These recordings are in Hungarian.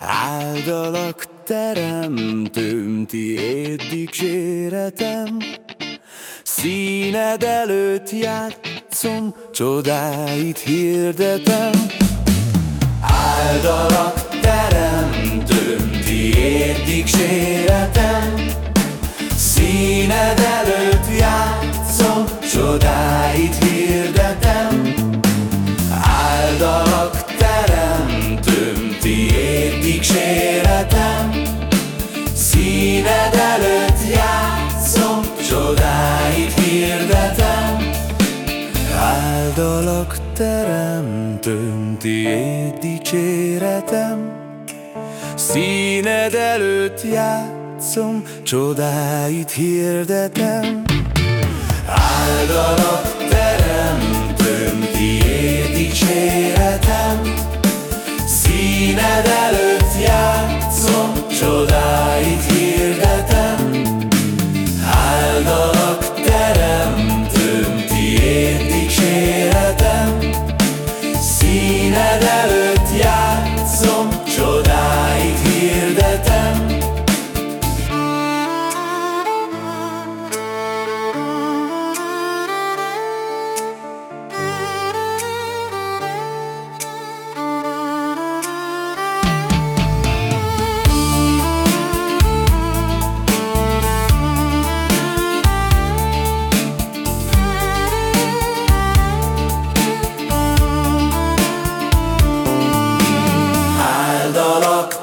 Áldalak teremtőm, tiéd dicséretem, Színed előtt játszom, csodáit hirdetem. Áldalak teremtőm, tiéd dicséretem, Színed előtt játszom, csodáit hirdetem. Tiéd dicséretem, Színed előtt játszom, csodáit hirdetem. Áldalak teremtőm, tiéd dicséretem, Színed előtt játszom, csodáit hirdetem. Áldalak teremtőm, tiéd dicséretem, Színed csodáit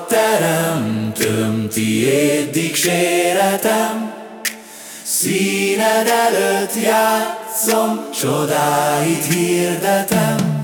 Áldalak teremtőm, tiéd dicséretem, Színed előtt játszom, csodáit hirdetem.